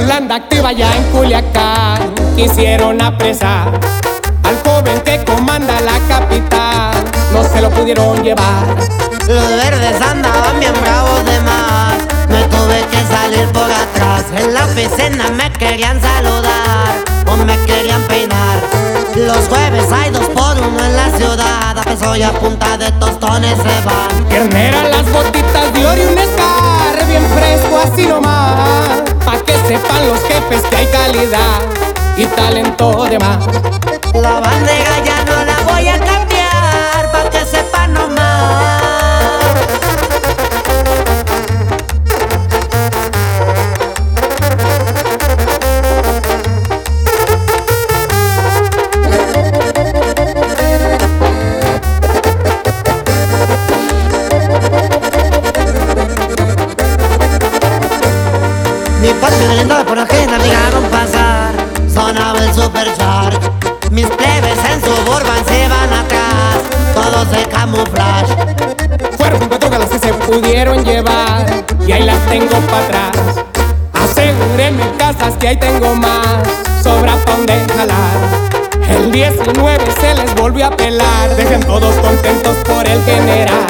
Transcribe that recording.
la anda activa ya en Culiacán quisieron apresar al joven que comanda la capital. No se lo pudieron llevar. Los verdes andaban bien bravos de más. Me tuve que salir por atrás. En la oficina me querían saludar o me querían peinar. Los jueves hay dos por uno en la ciudad. A peso y a punta de tostones se van. Sepan los jefes que hay calidad y talento de más. La bandera ya Mi patio lindo por ajena me dejaron pasar. Sonaba el supercharge Mis plebes en suburban se van atrás. Todos de camuflaje. Fueron cuatro galas que se pudieron llevar. Y ahí las tengo para atrás. Asegúrenme casas que ahí tengo más, sobra pa' donde jalar. El 19 se les volvió a pelar, dejen todos contentos por el general.